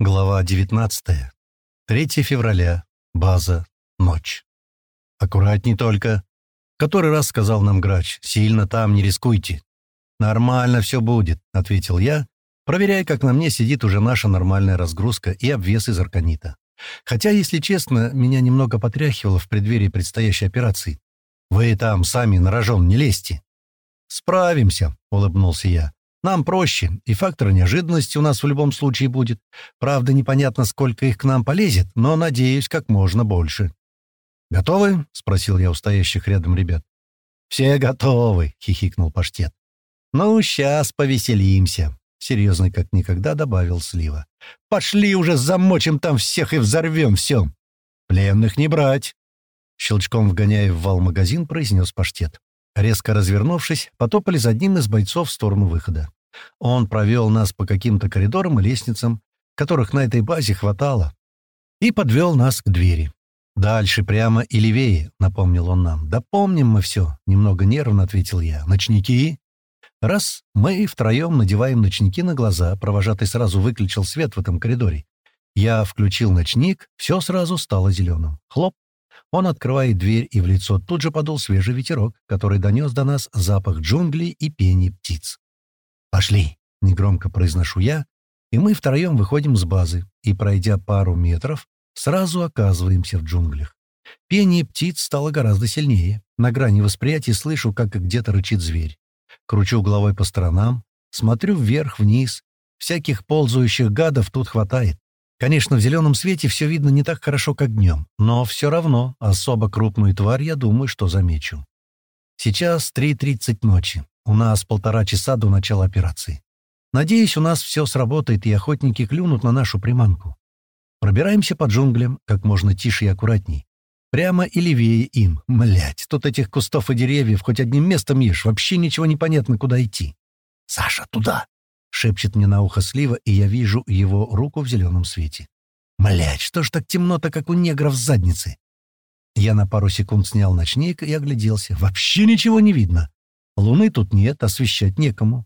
Глава 19. 3 февраля. База. Ночь. «Аккуратней только!» Который раз сказал нам грач. «Сильно там не рискуйте». «Нормально все будет», — ответил я, проверяя, как на мне сидит уже наша нормальная разгрузка и обвес из арканита. Хотя, если честно, меня немного потряхивало в преддверии предстоящей операции. «Вы там сами на рожон не лезьте». «Справимся», — улыбнулся я. Нам проще, и фактор неожиданности у нас в любом случае будет. Правда, непонятно, сколько их к нам полезет, но, надеюсь, как можно больше. «Готовы?» — спросил я у стоящих рядом ребят. «Все готовы», — хихикнул паштет. «Ну, сейчас повеселимся», — серьезно как никогда добавил Слива. «Пошли уже замочим там всех и взорвем все. Пленных не брать». Щелчком вгоняя в вал магазин, произнес паштет. Резко развернувшись, потопали за одним из бойцов в сторону выхода. Он провел нас по каким-то коридорам и лестницам, которых на этой базе хватало, и подвел нас к двери. «Дальше, прямо и левее», — напомнил он нам. «Да помним мы все», — немного нервно ответил я. «Ночники?» Раз мы втроем надеваем ночники на глаза, провожатый сразу выключил свет в этом коридоре. Я включил ночник, все сразу стало зеленым. Хлоп, он открывает дверь, и в лицо тут же подул свежий ветерок, который донес до нас запах джунглей и пени птиц. «Пошли!» — негромко произношу я, и мы втроем выходим с базы, и, пройдя пару метров, сразу оказываемся в джунглях. Пение птиц стало гораздо сильнее. На грани восприятия слышу, как где-то рычит зверь. Кручу головой по сторонам, смотрю вверх-вниз. Всяких ползающих гадов тут хватает. Конечно, в зеленом свете все видно не так хорошо, как днем, но все равно особо крупную тварь я думаю, что замечу. Сейчас 3.30 ночи. У нас полтора часа до начала операции. Надеюсь, у нас все сработает, и охотники клюнут на нашу приманку. Пробираемся по джунглям как можно тише и аккуратней. Прямо и левее им. Млять, тут этих кустов и деревьев хоть одним местом ешь, вообще ничего не понятно, куда идти. «Саша, туда!» шепчет мне на ухо слива, и я вижу его руку в зеленом свете. Млять, что ж так темно-то, как у негров в заднице? Я на пару секунд снял ночник и огляделся. Вообще ничего не видно. Луны тут нет, освещать некому.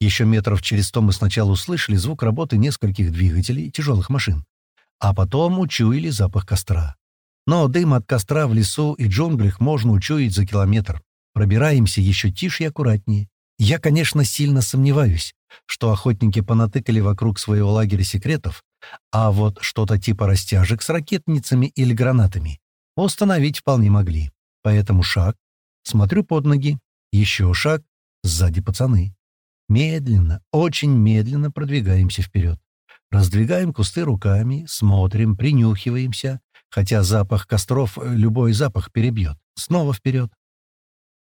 Еще метров через сто мы сначала услышали звук работы нескольких двигателей тяжелых машин, а потом учуяли запах костра. Но дым от костра в лесу и джунглях можно учуять за километр. Пробираемся еще тише и аккуратнее. Я, конечно, сильно сомневаюсь, что охотники понатыкали вокруг своего лагеря секретов, а вот что-то типа растяжек с ракетницами или гранатами установить вполне могли. Поэтому шаг, смотрю под ноги, еще шаг, сзади пацаны. Медленно, очень медленно продвигаемся вперед. Раздвигаем кусты руками, смотрим, принюхиваемся, хотя запах костров любой запах перебьет. Снова вперед.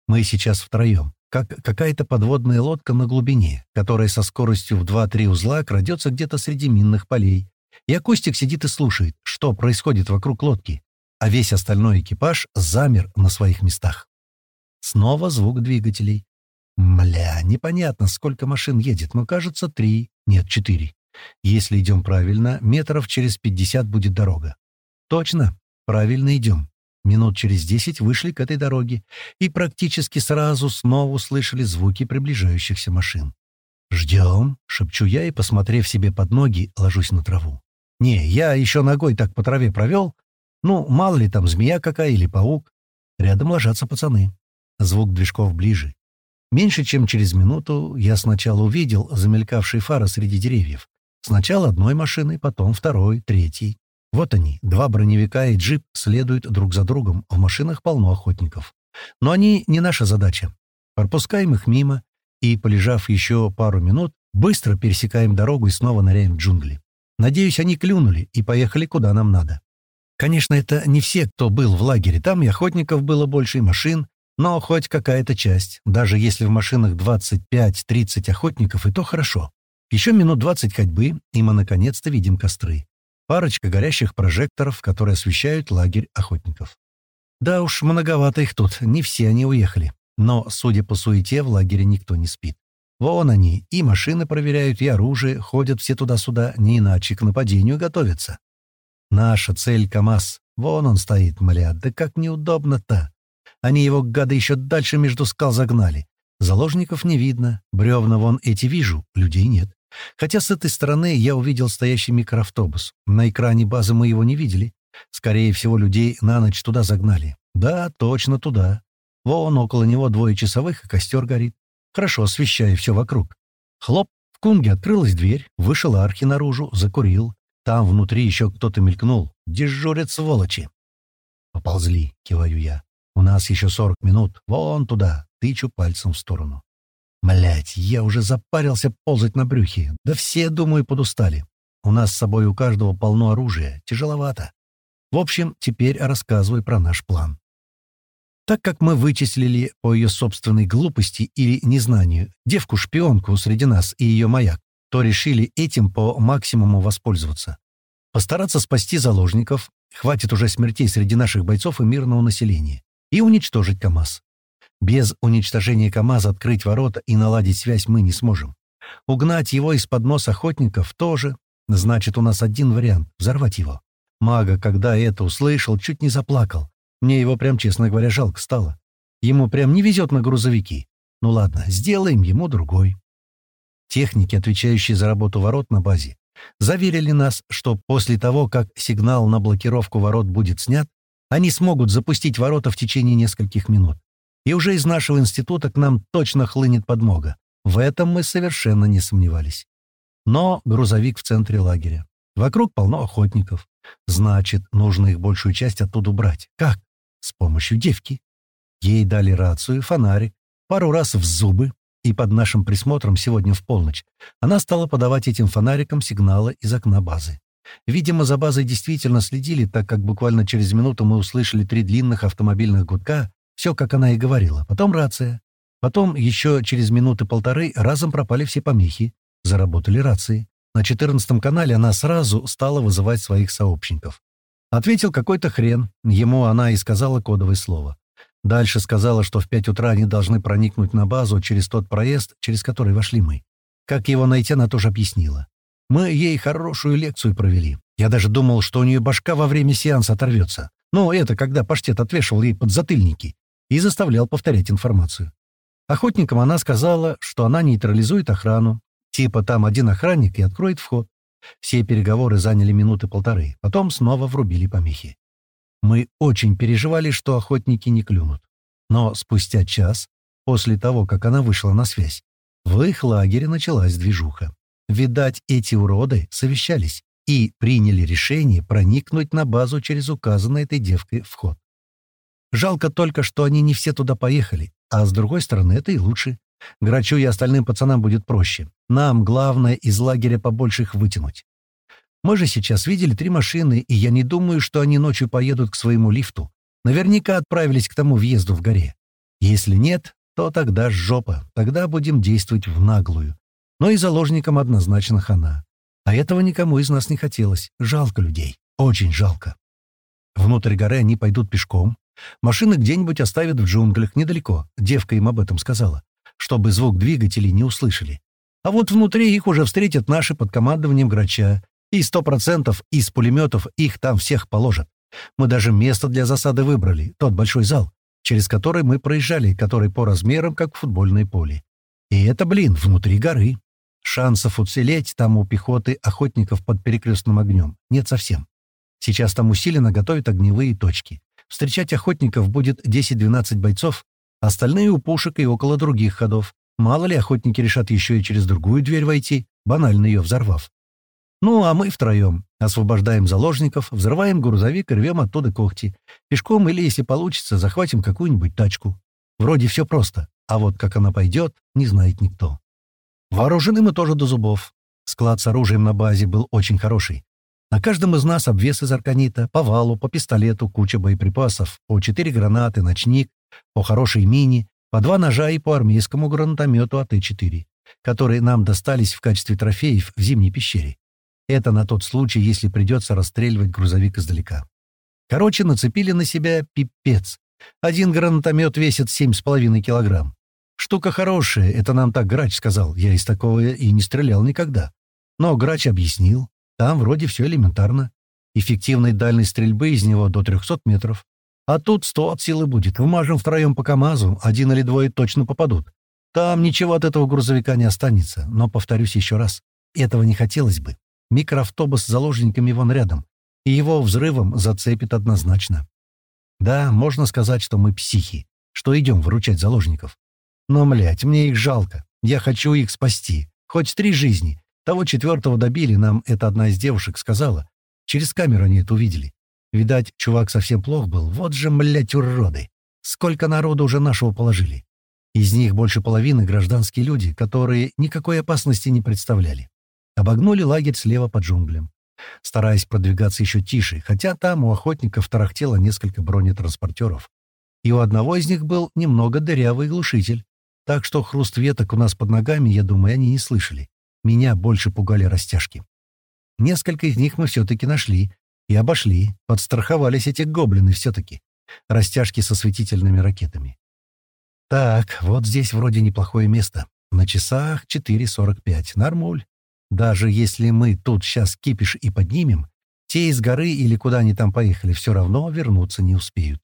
Мы сейчас втроем как какая-то подводная лодка на глубине, которая со скоростью в 2-3 узла крадется где-то среди минных полей. И акустик сидит и слушает, что происходит вокруг лодки, а весь остальной экипаж замер на своих местах. Снова звук двигателей. Мля, непонятно, сколько машин едет, но кажется, три, нет, четыре. Если идем правильно, метров через пятьдесят будет дорога. Точно, правильно идем. Минут через десять вышли к этой дороге и практически сразу снова услышали звуки приближающихся машин. «Ждем», — шепчу я и, посмотрев себе под ноги, ложусь на траву. «Не, я еще ногой так по траве провел. Ну, мало ли там змея какая или паук. Рядом ложатся пацаны. Звук движков ближе. Меньше чем через минуту я сначала увидел замелькавшие фары среди деревьев. Сначала одной машины, потом второй, третий. Вот они, два броневика и джип следуют друг за другом, в машинах полно охотников. Но они не наша задача. Пропускаем их мимо и, полежав еще пару минут, быстро пересекаем дорогу и снова ныряем в джунгли. Надеюсь, они клюнули и поехали куда нам надо. Конечно, это не все, кто был в лагере. Там и охотников было больше, и машин, но хоть какая-то часть. Даже если в машинах 25-30 охотников, и то хорошо. Еще минут 20 ходьбы, и мы наконец-то видим костры. Парочка горящих прожекторов, которые освещают лагерь охотников. Да уж, многовато их тут, не все они уехали. Но, судя по суете, в лагере никто не спит. Вон они, и машины проверяют, и оружие, ходят все туда-сюда, не иначе к нападению готовятся. Наша цель — КамАЗ. Вон он стоит, мля, да как неудобно-то. Они его, гады, еще дальше между скал загнали. Заложников не видно, бревна вон эти вижу, людей нет. Хотя с этой стороны я увидел стоящий микроавтобус. На экране базы мы его не видели. Скорее всего, людей на ночь туда загнали. Да, точно туда. Вон около него двое часовых, и костер горит. Хорошо освещая все вокруг. Хлоп, в кунге открылась дверь, вышел Архи наружу, закурил. Там внутри еще кто-то мелькнул. Дежурят сволочи. «Поползли», — киваю я. «У нас еще сорок минут. Вон туда». Тычу пальцем в сторону. Млять, я уже запарился ползать на брюхе. Да все, думаю, подустали. У нас с собой у каждого полно оружия. Тяжеловато. В общем, теперь рассказывай про наш план. Так как мы вычислили по ее собственной глупости или незнанию девку-шпионку среди нас и ее маяк, то решили этим по максимуму воспользоваться. Постараться спасти заложников, хватит уже смертей среди наших бойцов и мирного населения, и уничтожить КАМАЗ. Без уничтожения КАМАЗа открыть ворота и наладить связь мы не сможем. Угнать его из-под нос охотников тоже. Значит, у нас один вариант — взорвать его. Мага, когда это услышал, чуть не заплакал. Мне его прям, честно говоря, жалко стало. Ему прям не везет на грузовики. Ну ладно, сделаем ему другой. Техники, отвечающие за работу ворот на базе, заверили нас, что после того, как сигнал на блокировку ворот будет снят, они смогут запустить ворота в течение нескольких минут. И уже из нашего института к нам точно хлынет подмога. В этом мы совершенно не сомневались. Но грузовик в центре лагеря. Вокруг полно охотников. Значит, нужно их большую часть оттуда убрать. Как? С помощью девки. Ей дали рацию, фонарик, пару раз в зубы, и под нашим присмотром сегодня в полночь она стала подавать этим фонариком сигналы из окна базы. Видимо, за базой действительно следили, так как буквально через минуту мы услышали три длинных автомобильных гудка, все, как она и говорила. Потом рация. Потом еще через минуты полторы разом пропали все помехи. Заработали рации. На четырнадцатом канале она сразу стала вызывать своих сообщников. Ответил какой-то хрен. Ему она и сказала кодовое слово. Дальше сказала, что в пять утра они должны проникнуть на базу через тот проезд, через который вошли мы. Как его найти, она тоже объяснила. Мы ей хорошую лекцию провели. Я даже думал, что у нее башка во время сеанса оторвется. Ну, это когда паштет отвешивал ей подзатыльники и заставлял повторять информацию. Охотникам она сказала, что она нейтрализует охрану, типа там один охранник и откроет вход. Все переговоры заняли минуты полторы, потом снова врубили помехи. Мы очень переживали, что охотники не клюнут. Но спустя час, после того, как она вышла на связь, в их лагере началась движуха. Видать, эти уроды совещались и приняли решение проникнуть на базу через указанный этой девкой вход. Жалко только, что они не все туда поехали, а с другой стороны, это и лучше. Грачу и остальным пацанам будет проще. Нам главное из лагеря побольше их вытянуть. Мы же сейчас видели три машины, и я не думаю, что они ночью поедут к своему лифту. Наверняка отправились к тому въезду в горе. Если нет, то тогда жопа. Тогда будем действовать в наглую. Но и заложникам однозначно хана. А этого никому из нас не хотелось. Жалко людей. Очень жалко. Внутрь горы они пойдут пешком, Машины где-нибудь оставят в джунглях недалеко, девка им об этом сказала, чтобы звук двигателей не услышали. А вот внутри их уже встретят наши под командованием Грача, и сто процентов из пулеметов их там всех положат. Мы даже место для засады выбрали, тот большой зал, через который мы проезжали, который по размерам, как футбольное поле. И это, блин, внутри горы. Шансов уцелеть там у пехоты охотников под перекрестным огнем нет совсем. Сейчас там усиленно готовят огневые точки. Встречать охотников будет 10-12 бойцов, остальные у пушек и около других ходов. Мало ли охотники решат еще и через другую дверь войти, банально ее взорвав. Ну, а мы втроем освобождаем заложников, взрываем грузовик и рвем оттуда когти. Пешком или, если получится, захватим какую-нибудь тачку. Вроде все просто, а вот как она пойдет, не знает никто. Вооружены мы тоже до зубов. Склад с оружием на базе был очень хороший. На каждом из нас обвес из арканита, по валу, по пистолету, куча боеприпасов, по четыре гранаты, ночник, по хорошей мини, по два ножа и по армейскому гранатомету АТ-4, которые нам достались в качестве трофеев в зимней пещере. Это на тот случай, если придется расстреливать грузовик издалека. Короче, нацепили на себя пипец. Один гранатомет весит 7,5 килограмм. Штука хорошая, это нам так Грач сказал. Я из такого и не стрелял никогда. Но Грач объяснил, там вроде все элементарно. Эффективной дальность стрельбы из него до 300 метров. А тут 100 от силы будет. Вмажем втроем по КАМАЗу, один или двое точно попадут. Там ничего от этого грузовика не останется. Но, повторюсь еще раз, Этого не хотелось бы. Микроавтобус с заложниками вон рядом. И его взрывом зацепит однозначно. Да, можно сказать, что мы психи, что идем выручать заложников. Но, млять, мне их жалко. Я хочу их спасти. Хоть три жизни. Того четвертого добили, нам это одна из девушек сказала. Через камеру они это увидели. Видать, чувак совсем плох был. Вот же, млять, уроды. Сколько народу уже нашего положили. Из них больше половины гражданские люди, которые никакой опасности не представляли. Обогнули лагерь слева по джунглям, стараясь продвигаться еще тише, хотя там у охотников тарахтело несколько бронетранспортеров. И у одного из них был немного дырявый глушитель, так что хруст веток у нас под ногами, я думаю, они не слышали. Меня больше пугали растяжки. Несколько из них мы все-таки нашли и обошли, подстраховались эти гоблины все-таки. Растяжки со светительными ракетами. Так, вот здесь вроде неплохое место. На часах 4.45. Нормуль. Даже если мы тут сейчас кипиш и поднимем, те из горы или куда они там поехали, все равно вернуться не успеют.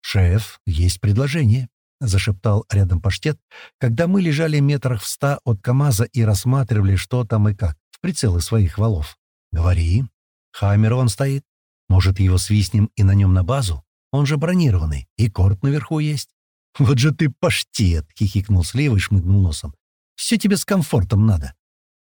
«Шеф, есть предложение», — зашептал рядом паштет, когда мы лежали метрах в ста от КамАЗа и рассматривали, что там и как, в прицелы своих валов. «Говори. Хаммер он стоит. Может, его свистнем и на нем на базу? Он же бронированный, и корт наверху есть». «Вот же ты паштет!» — хихикнул Слива и шмыгнул носом. «Все тебе с комфортом надо.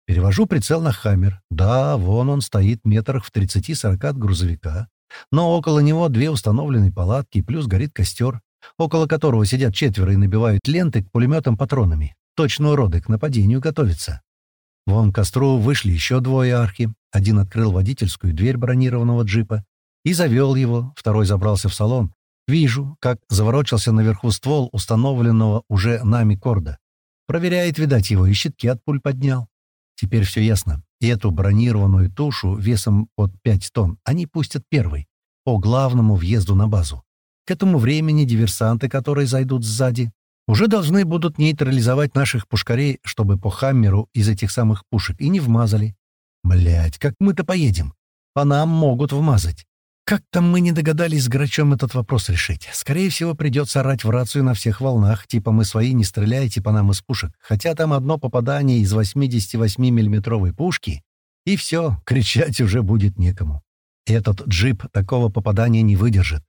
Перевожу прицел на «Хаммер». Да, вон он стоит метрах в 30-40 от грузовика. Но около него две установленные палатки, плюс горит костер, около которого сидят четверо и набивают ленты к пулеметам патронами. Точно уроды к нападению готовятся. Вон к костру вышли еще двое архи. Один открыл водительскую дверь бронированного джипа и завел его, второй забрался в салон. Вижу, как заворочился наверху ствол установленного уже нами корда. Проверяет, видать, его и щитки от пуль поднял. Теперь все ясно. И эту бронированную тушу весом под 5 тонн они пустят первой, по главному въезду на базу. К этому времени диверсанты, которые зайдут сзади, уже должны будут нейтрализовать наших пушкарей, чтобы по хаммеру из этих самых пушек и не вмазали. Блять, как мы-то поедем? По нам могут вмазать. Как-то мы не догадались с Грачом этот вопрос решить. Скорее всего, придется орать в рацию на всех волнах, типа «мы свои, не стреляйте по нам из пушек», хотя там одно попадание из 88 миллиметровой пушки, и все, кричать уже будет некому. Этот джип такого попадания не выдержит.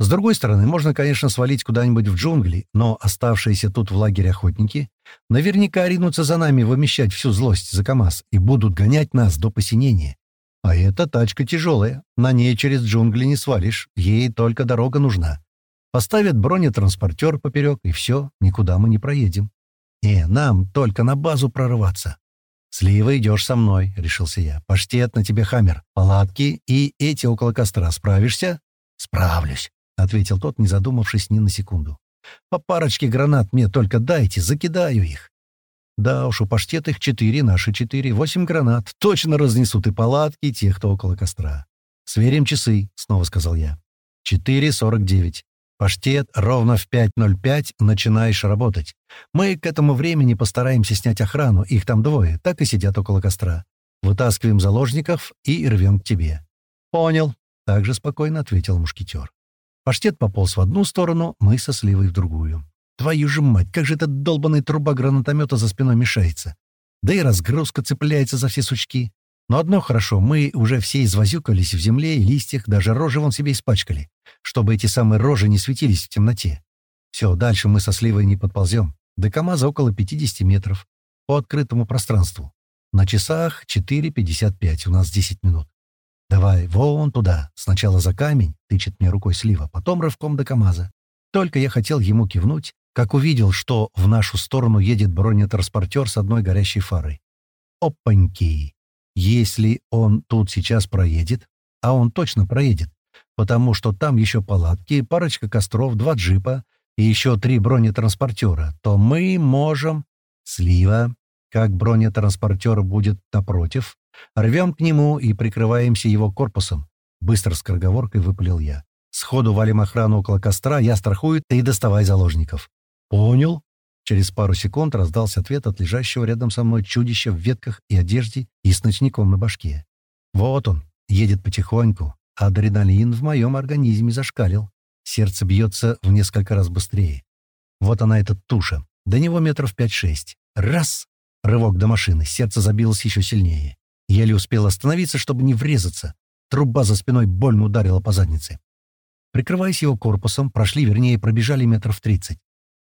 С другой стороны, можно, конечно, свалить куда-нибудь в джунгли, но оставшиеся тут в лагере охотники наверняка ринутся за нами вымещать всю злость за КамАЗ и будут гонять нас до посинения. А эта тачка тяжелая, на ней через джунгли не свалишь, ей только дорога нужна. Поставят бронетранспортер поперек, и все, никуда мы не проедем. Не, нам только на базу прорываться. «Слива, идешь со мной», — решился я. «Паштет на тебе хаммер, палатки и эти около костра. Справишься?» «Справлюсь», — ответил тот, не задумавшись ни на секунду. «По парочке гранат мне только дайте, закидаю их». Да уж, у паштет их четыре, наши четыре, восемь гранат. Точно разнесут и палатки, и тех, кто около костра. «Сверим часы», — снова сказал я. «Четыре сорок девять. Паштет ровно в 5.05 начинаешь работать. Мы к этому времени постараемся снять охрану, их там двое, так и сидят около костра. Вытаскиваем заложников и рвем к тебе». «Понял», — также спокойно ответил мушкетер. Паштет пополз в одну сторону, мы со сливой в другую. Твою же мать, как же эта долбаная труба гранатомета за спиной мешается. Да и разгрузка цепляется за все сучки. Но одно хорошо, мы уже все извозюкались в земле и листьях, даже рожи вон себе испачкали, чтобы эти самые рожи не светились в темноте. Все, дальше мы со сливой не подползем. До КамАЗа около 50 метров. По открытому пространству. На часах 4.55, у нас 10 минут. «Давай, вон туда. Сначала за камень», — тычет мне рукой слива, потом рывком до КамАЗа. Только я хотел ему кивнуть, как увидел, что в нашу сторону едет бронетранспортер с одной горящей фарой. Опаньки! Если он тут сейчас проедет, а он точно проедет, потому что там еще палатки, парочка костров, два джипа и еще три бронетранспортера, то мы можем... Слива, как бронетранспортер будет напротив, рвем к нему и прикрываемся его корпусом. Быстро скороговоркой выпалил я. Сходу валим охрану около костра, я страхую, ты доставай заложников. «Понял». Через пару секунд раздался ответ от лежащего рядом со мной чудища в ветках и одежде и с ночником на башке. «Вот он, едет потихоньку, адреналин в моем организме зашкалил. Сердце бьется в несколько раз быстрее. Вот она, эта туша. До него метров пять-шесть. Раз! Рывок до машины, сердце забилось еще сильнее. Еле успел остановиться, чтобы не врезаться. Труба за спиной больно ударила по заднице. Прикрываясь его корпусом, прошли, вернее, пробежали метров тридцать.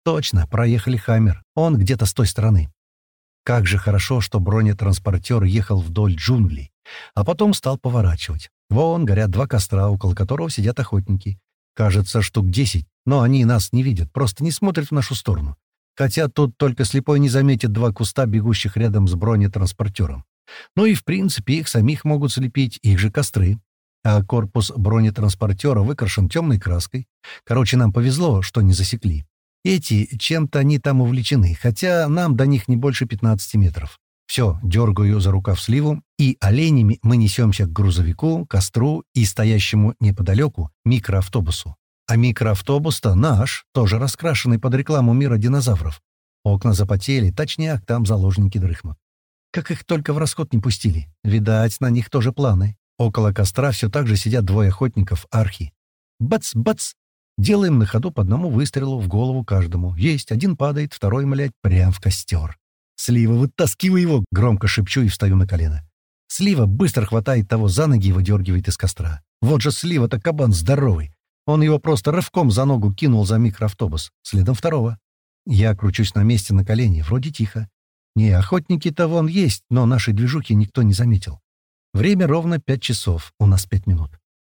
Точно, проехали «Хаммер». Он где-то с той стороны. Как же хорошо, что бронетранспортер ехал вдоль джунглей, а потом стал поворачивать. Вон горят два костра, около которого сидят охотники. Кажется, штук десять, но они нас не видят, просто не смотрят в нашу сторону. Хотя тут только слепой не заметит два куста, бегущих рядом с бронетранспортером. Ну и, в принципе, их самих могут слепить, их же костры. А корпус бронетранспортера выкрашен темной краской. Короче, нам повезло, что не засекли. Эти, чем-то они там увлечены, хотя нам до них не больше 15 метров. Все, дергаю за рукав сливу, и оленями мы несемся к грузовику, костру и стоящему неподалеку микроавтобусу. А микроавтобус-то наш, тоже раскрашенный под рекламу мира динозавров. Окна запотели, точняк, там заложники дрыхнут. Как их только в расход не пустили. Видать, на них тоже планы. Около костра все так же сидят двое охотников архи. Бац-бац! Делаем на ходу по одному выстрелу в голову каждому. Есть, один падает, второй, млядь, прям в костер. «Слива, вытаскивай его!» — громко шепчу и встаю на колено. Слива быстро хватает того за ноги и выдергивает из костра. Вот же Слива-то кабан здоровый. Он его просто рывком за ногу кинул за микроавтобус. Следом второго. Я кручусь на месте на колени, вроде тихо. Не, охотники-то вон есть, но нашей движухи никто не заметил. Время ровно пять часов, у нас пять минут.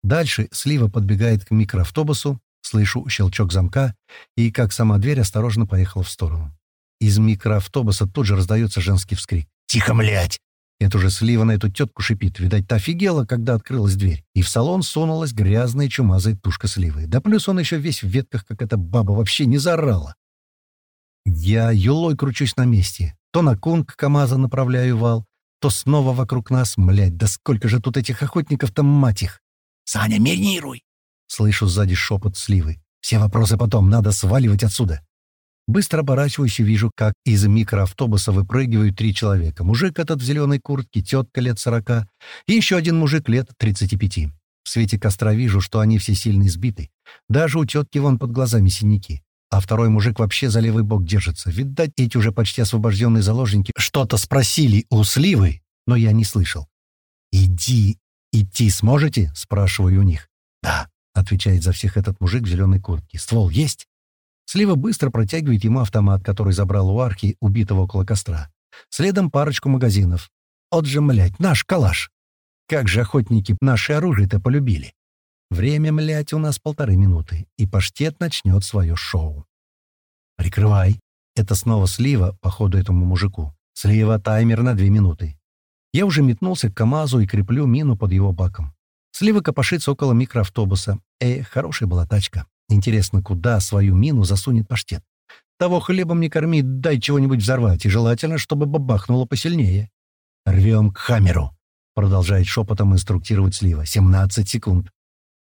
Дальше Слива подбегает к микроавтобусу, Слышу щелчок замка, и, как сама дверь, осторожно поехала в сторону. Из микроавтобуса тут же раздается женский вскрик. «Тихо, млять!» Это уже слива на эту тетку шипит. Видать, та офигела, когда открылась дверь. И в салон сунулась грязная чумазая тушка сливы. Да плюс он еще весь в ветках, как эта баба, вообще не заорала. Я юлой кручусь на месте. То на кунг КамАЗа направляю вал, то снова вокруг нас, млять, да сколько же тут этих охотников-то, мать их! «Саня, минируй!» Слышу сзади шепот сливы. «Все вопросы потом, надо сваливать отсюда». Быстро оборачиваюсь и вижу, как из микроавтобуса выпрыгивают три человека. Мужик этот в зеленой куртке, тетка лет сорока и еще один мужик лет тридцати пяти. В свете костра вижу, что они все сильно избиты. Даже у тетки вон под глазами синяки. А второй мужик вообще за левый бок держится. Видать, эти уже почти освобожденные заложники что-то спросили у сливы, но я не слышал. «Иди, идти сможете?» — спрашиваю у них. «Да», отвечает за всех этот мужик в зеленой куртке. «Ствол есть?» Слива быстро протягивает ему автомат, который забрал у архи, убитого около костра. Следом парочку магазинов. «От же, млять, наш калаш!» Как же охотники наше оружие-то полюбили. Время, млять, у нас полторы минуты, и паштет начнет свое шоу. «Прикрывай!» Это снова слива, по ходу этому мужику. Слива, таймер на две минуты. Я уже метнулся к КамАЗу и креплю мину под его баком. Слива копошится около микроавтобуса. Э, хорошая была тачка. Интересно, куда свою мину засунет паштет? Того хлебом не корми, дай чего-нибудь взорвать, и желательно, чтобы бабахнуло посильнее. «Рвем к хамеру», — продолжает шепотом инструктировать Слива. «17 секунд».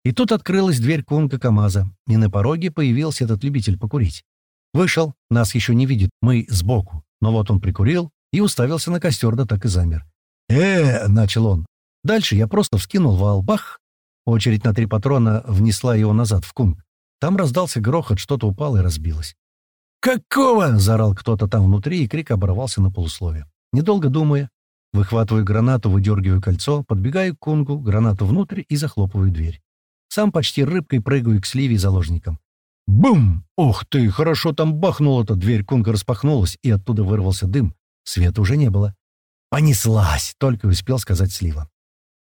И тут открылась дверь кунка КамАЗа, и на пороге появился этот любитель покурить. Вышел, нас еще не видит, мы сбоку. Но вот он прикурил и уставился на костер, да так и замер. «Э, — начал он, Дальше я просто вскинул вал. Бах! Очередь на три патрона внесла его назад в кунг. Там раздался грохот, что-то упало и разбилось. «Какого?» — заорал кто-то там внутри, и крик оборвался на полусловие. Недолго думая, выхватываю гранату, выдергиваю кольцо, подбегаю к кунгу, гранату внутрь и захлопываю дверь. Сам почти рыбкой прыгаю к сливе заложникам. Бум! Ух ты, хорошо там бахнуло-то, дверь кунга распахнулась, и оттуда вырвался дым. Света уже не было. «Понеслась!» — только успел сказать слива.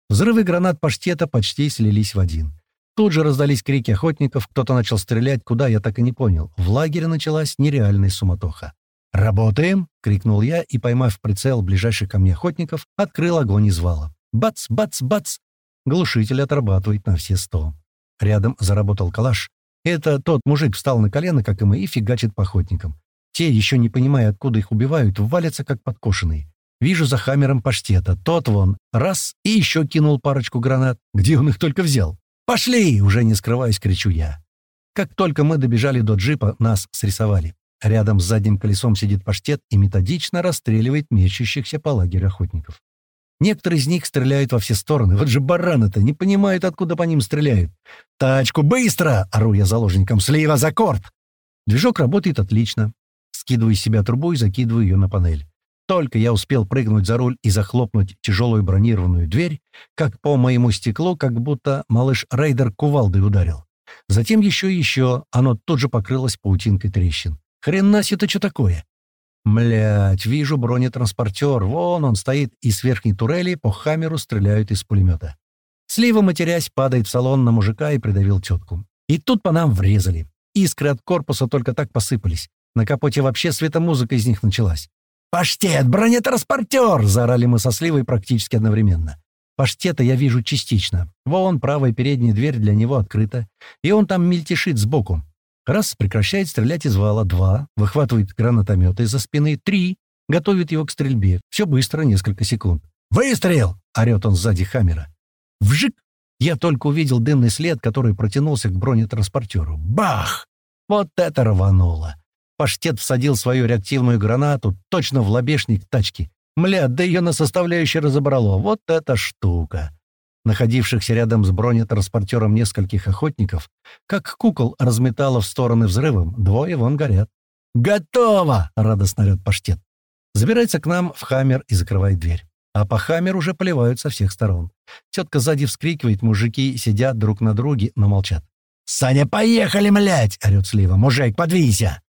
Взрывы гранат паштета почти слились в один. Тут же раздались крики охотников, кто-то начал стрелять, куда, я так и не понял. В лагере началась нереальная суматоха. «Работаем!» — крикнул я и, поймав прицел ближайших ко мне охотников, открыл огонь из вала. Бац, бац, бац! Глушитель отрабатывает на все сто. Рядом заработал калаш. Это тот мужик встал на колено, как и мы, и фигачит по охотникам. Те, еще не понимая, откуда их убивают, валятся как подкошенные. Вижу за хаммером паштета. Тот вон. Раз. И еще кинул парочку гранат. Где он их только взял? «Пошли!» — уже не скрываясь, кричу я. Как только мы добежали до джипа, нас срисовали. Рядом с задним колесом сидит паштет и методично расстреливает мечущихся по лагерю охотников. Некоторые из них стреляют во все стороны. Вот же бараны-то не понимают, откуда по ним стреляют. «Тачку, быстро!» — ору я заложником. «Слива за корт!» Движок работает отлично. Скидываю из себя трубу и закидываю ее на панель. Только я успел прыгнуть за руль и захлопнуть тяжелую бронированную дверь, как по моему стеклу, как будто малыш Рейдер кувалдой ударил. Затем еще и еще, оно тут же покрылось паутинкой трещин. Хрена себе это что такое? Млять, вижу бронетранспортер, вон он стоит, и с верхней турели по хамеру стреляют из пулемета. Слива, матерясь, падает в салон на мужика и придавил тетку. И тут по нам врезали. Искры от корпуса только так посыпались. На капоте вообще светомузыка из них началась. «Паштет! Бронетранспортер!» — заорали мы со Сливой практически одновременно. Паштета я вижу частично. Вон правая передняя дверь для него открыта, и он там мельтешит сбоку. Раз, прекращает стрелять из вала. Два, выхватывает гранатомет из-за спины. Три, готовит его к стрельбе. Все быстро, несколько секунд. «Выстрел!» — орет он сзади Хаммера. Вжик! Я только увидел дымный след, который протянулся к бронетранспортеру. Бах! Вот это рвануло! Паштет всадил свою реактивную гранату точно в лобешник тачки. Мля, да ее на составляющие разобрало. Вот эта штука! Находившихся рядом с бронетранспортером нескольких охотников, как кукол разметало в стороны взрывом, двое вон горят. «Готово!» — радостно орёт паштет. Забирается к нам в хаммер и закрывает дверь. А по хаммер уже поливают со всех сторон. Тетка сзади вскрикивает, мужики сидят друг на друге, но молчат. «Саня, поехали, млять!» — орёт слива. «Мужик, подвинься!»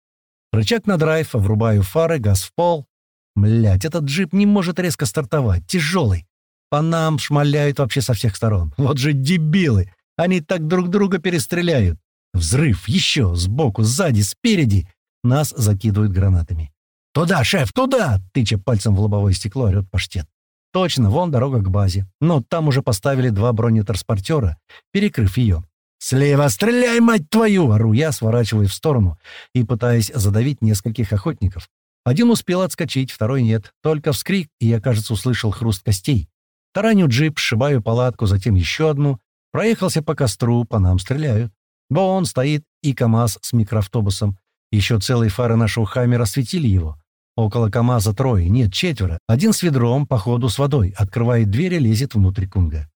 Рычаг на драйв, врубаю фары, газ в пол. Млять, этот джип не может резко стартовать, тяжелый. По нам шмаляют вообще со всех сторон. Вот же дебилы! Они так друг друга перестреляют. Взрыв, еще, сбоку, сзади, спереди. Нас закидывают гранатами. «Туда, шеф, туда!» — тыча пальцем в лобовое стекло, орёт паштет. «Точно, вон дорога к базе. Но там уже поставили два бронетранспортера, перекрыв ее. «Слева стреляй, мать твою!» — ору я, сворачивая в сторону и пытаясь задавить нескольких охотников. Один успел отскочить, второй нет. Только вскрик, и я, кажется, услышал хруст костей. Тараню джип, сшибаю палатку, затем еще одну. Проехался по костру, по нам стреляют. Вон стоит и КамАЗ с микроавтобусом. Еще целые фары нашего Хаммера осветили его. Около КамАЗа трое, нет, четверо. Один с ведром, походу, с водой. Открывает дверь и лезет внутрь Кунга.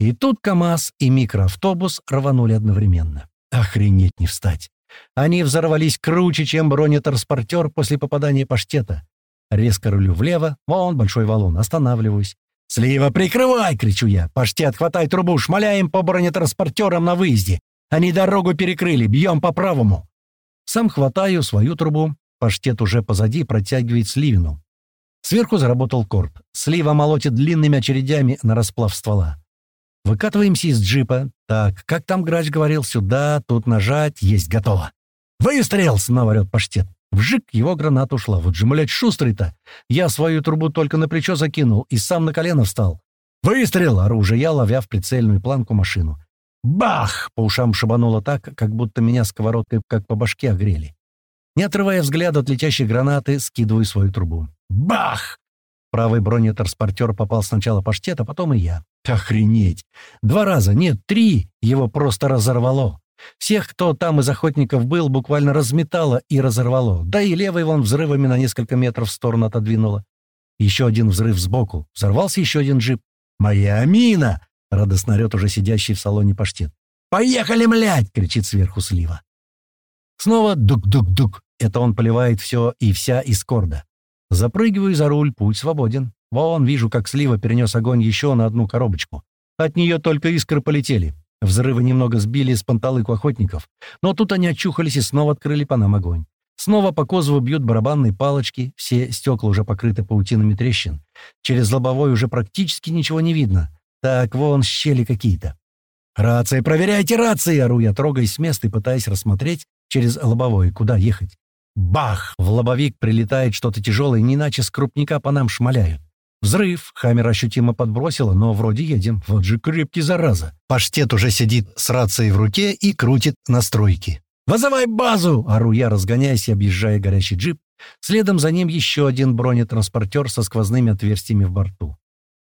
И тут КАМАЗ и микроавтобус рванули одновременно. Охренеть не встать. Они взорвались круче, чем бронетранспортер после попадания паштета. Резко рулю влево, вон большой валун, останавливаюсь. «Слива, прикрывай!» — кричу я. «Паштет, хватай трубу, шмаляем по бронетранспортерам на выезде. Они дорогу перекрыли, бьем по правому». Сам хватаю свою трубу. Паштет уже позади протягивает сливину. Сверху заработал корт. Слива молотит длинными очередями на расплав ствола. Выкатываемся из джипа. Так, как там грач говорил, сюда, тут нажать, есть готово. «Выстрел!» — снова орёт паштет. Вжик, его граната ушла. Вот же, блядь, шустрый-то. Я свою трубу только на плечо закинул и сам на колено встал. «Выстрел!» — оружие я, ловя в прицельную планку машину. Бах! По ушам шибануло так, как будто меня сковородкой как по башке огрели. Не отрывая взгляда от летящей гранаты, скидываю свою трубу. Бах! Правый бронетранспортер попал сначала паштет, а потом и я. Охренеть! Два раза, нет, три! Его просто разорвало. Всех, кто там из охотников был, буквально разметало и разорвало. Да и левый вон взрывами на несколько метров в сторону отодвинуло. Еще один взрыв сбоку. Взорвался еще один джип. «Моя мина!» — радостно орёт уже сидящий в салоне паштет. «Поехали, млять!» — кричит сверху слива. Снова дук-дук-дук. Это он поливает все и вся из корда. Запрыгиваю за руль, путь свободен. Вон, вижу, как слива перенес огонь еще на одну коробочку. От нее только искры полетели. Взрывы немного сбили с панталыку охотников. Но тут они очухались и снова открыли по нам огонь. Снова по козову бьют барабанные палочки, все стекла уже покрыты паутинами трещин. Через лобовой уже практически ничего не видно. Так, вон щели какие-то. «Рация, проверяйте рации!» — ору я, трогаясь с места и пытаясь рассмотреть через лобовой, куда ехать. Бах! В лобовик прилетает что-то тяжелое, не иначе с крупника по нам шмаляют. Взрыв. Хаммер ощутимо подбросило, но вроде едем. Вот же крепкий зараза. Паштет уже сидит с рацией в руке и крутит настройки. «Вызывай базу!» — ору я, разгоняясь и объезжая горящий джип. Следом за ним еще один бронетранспортер со сквозными отверстиями в борту.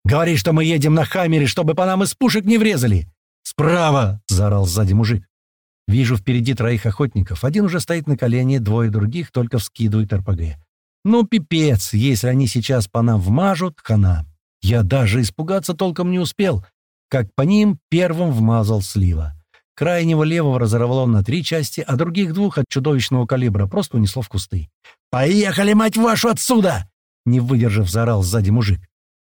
«Говори, что мы едем на Хаммере, чтобы по нам из пушек не врезали!» «Справа!» — заорал сзади мужик. Вижу впереди троих охотников. Один уже стоит на колене, двое других только вскидывают РПГ. Ну, пипец, если они сейчас по нам вмажут, хана. Я даже испугаться толком не успел, как по ним первым вмазал слива. Крайнего левого разорвало на три части, а других двух от чудовищного калибра просто унесло в кусты. «Поехали, мать вашу, отсюда!» Не выдержав, заорал сзади мужик.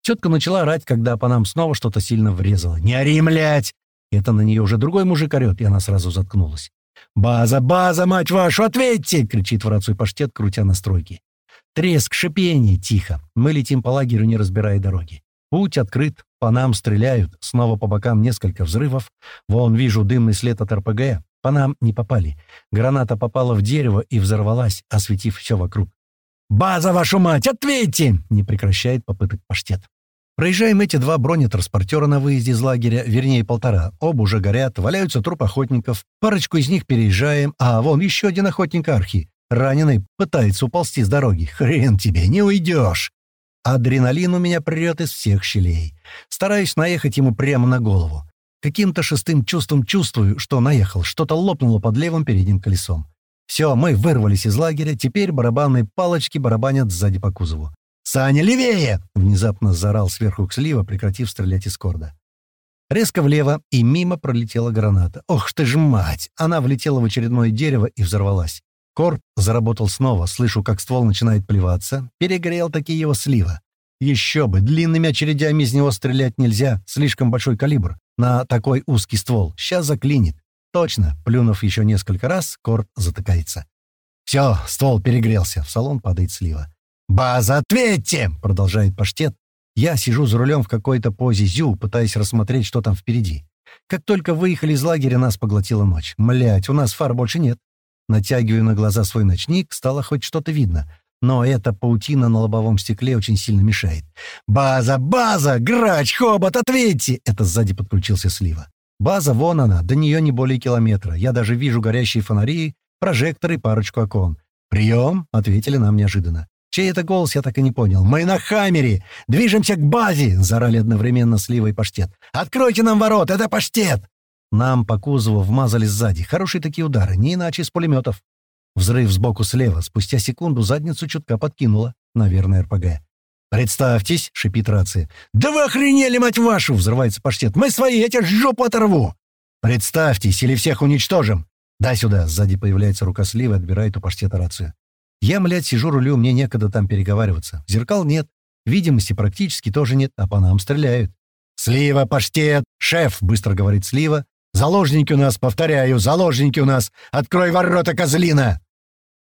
Тетка начала орать, когда по нам снова что-то сильно врезало. «Не ори, млять!» Это на нее уже другой мужик орет, и она сразу заткнулась. «База, база, мать вашу, ответьте!» — кричит в рацию паштет, крутя настройки. Треск, шипение, тихо. Мы летим по лагерю, не разбирая дороги. Путь открыт, по нам стреляют, снова по бокам несколько взрывов. Вон вижу дымный след от РПГ. По нам не попали. Граната попала в дерево и взорвалась, осветив все вокруг. «База, вашу мать, ответьте!» — не прекращает попыток паштет. Проезжаем эти два бронетранспортера на выезде из лагеря, вернее, полтора. Оба уже горят, валяются труп охотников. Парочку из них переезжаем, а вон еще один охотник Архи. Раненый пытается уползти с дороги. Хрен тебе, не уйдешь. Адреналин у меня прет из всех щелей. Стараюсь наехать ему прямо на голову. Каким-то шестым чувством чувствую, что наехал. Что-то лопнуло под левым передним колесом. Все, мы вырвались из лагеря, теперь барабанные палочки барабанят сзади по кузову. «Саня, левее!» — внезапно заорал сверху к слива, прекратив стрелять из корда. Резко влево, и мимо пролетела граната. «Ох ты ж мать!» Она влетела в очередное дерево и взорвалась. Корп заработал снова, слышу, как ствол начинает плеваться. Перегорел таки его слива. Еще бы, длинными очередями из него стрелять нельзя, слишком большой калибр. На такой узкий ствол. Сейчас заклинит. Точно, плюнув еще несколько раз, Корп затыкается. «Все, ствол перегрелся», — в салон падает слива. «База, ответьте!» — продолжает паштет. Я сижу за рулем в какой-то позе зю, пытаясь рассмотреть, что там впереди. Как только выехали из лагеря, нас поглотила ночь. Млять, у нас фар больше нет. Натягиваю на глаза свой ночник, стало хоть что-то видно. Но эта паутина на лобовом стекле очень сильно мешает. «База! База! Грач! Хобот! Ответьте!» Это сзади подключился Слива. База, вон она, до нее не более километра. Я даже вижу горящие фонари, прожекторы, парочку окон. «Прием!» — ответили нам неожиданно. Чей это голос, я так и не понял. «Мы на Хаммере! Движемся к базе!» — заорали одновременно Слива и Паштет. «Откройте нам ворот! Это Паштет!» Нам по кузову вмазали сзади. Хорошие такие удары, не иначе из пулеметов. Взрыв сбоку слева. Спустя секунду задницу чутка подкинула. Наверное, РПГ. «Представьтесь!» — шипит рация. «Да вы охренели, мать вашу!» — взрывается паштет. «Мы свои, я тебя жопу оторву!» «Представьтесь, или всех уничтожим!» «Дай сюда!» — сзади появляется рука слива отбирает у паштета рацию. Я, млядь, сижу рулю, мне некогда там переговариваться. Зеркал нет, видимости практически тоже нет, а по нам стреляют. «Слива, паштет! Шеф!» — быстро говорит Слива. «Заложники у нас, повторяю, заложники у нас! Открой ворота, козлина!»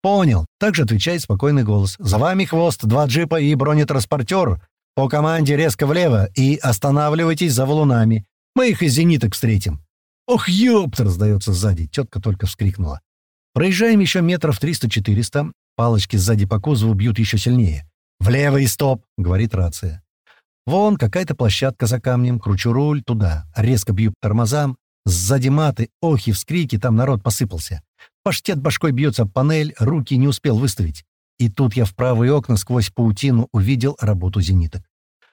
«Понял», — также отвечает спокойный голос. «За вами хвост, два джипа и бронетранспортер. По команде резко влево и останавливайтесь за валунами. Мы их из зениток встретим». «Ох, ёпт!» — раздается сзади. Тетка только вскрикнула. Проезжаем еще метров 300-400. Палочки сзади по кузову бьют еще сильнее. «Влево и стоп!» — говорит рация. Вон какая-то площадка за камнем, кручу руль туда, резко бью по тормозам. Сзади маты, охи, вскрики, там народ посыпался. Паштет башкой бьется об панель, руки не успел выставить. И тут я в правые окна сквозь паутину увидел работу зениток.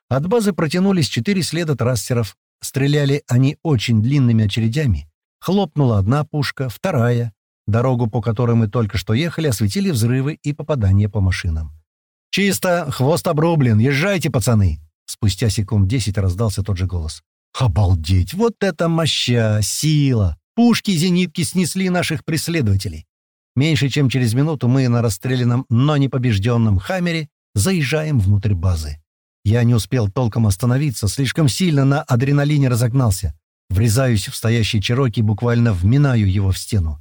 От базы протянулись четыре следа трассеров. Стреляли они очень длинными очередями. Хлопнула одна пушка, вторая. Дорогу, по которой мы только что ехали, осветили взрывы и попадания по машинам. «Чисто! Хвост обрублен! Езжайте, пацаны!» Спустя секунд десять раздался тот же голос. «Обалдеть! Вот это моща! Сила! Пушки и зенитки снесли наших преследователей!» Меньше чем через минуту мы на расстрелянном, но не побежденном «Хаммере» заезжаем внутрь базы. Я не успел толком остановиться, слишком сильно на адреналине разогнался. Врезаюсь в стоящий Чироки, буквально вминаю его в стену.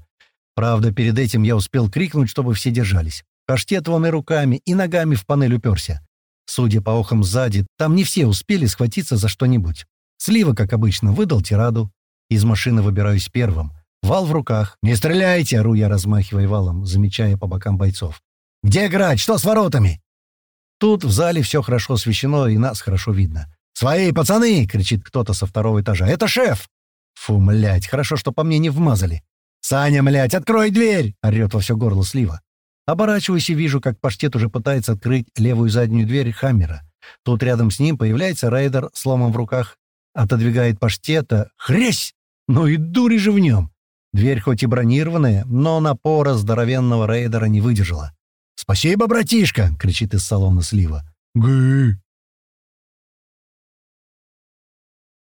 Правда, перед этим я успел крикнуть, чтобы все держались. Каштет вон и руками, и ногами в панель уперся. Судя по охам сзади, там не все успели схватиться за что-нибудь. Слива, как обычно, выдал тираду. Из машины выбираюсь первым. Вал в руках. «Не стреляйте!» — ору я, размахивая валом, замечая по бокам бойцов. «Где играть? Что с воротами?» Тут в зале все хорошо освещено, и нас хорошо видно. «Свои пацаны!» — кричит кто-то со второго этажа. «Это шеф!» Фу, млять, хорошо, что по мне не вмазали. «Саня, млядь, открой дверь!» — орёт во все горло слива. Оборачиваюсь и вижу, как паштет уже пытается открыть левую заднюю дверь Хаммера. Тут рядом с ним появляется рейдер с ломом в руках, отодвигает паштета. Хресь! Ну и дури же в нем! Дверь хоть и бронированная, но напора здоровенного рейдера не выдержала. «Спасибо, братишка!» — кричит из салона слива. «Гы!»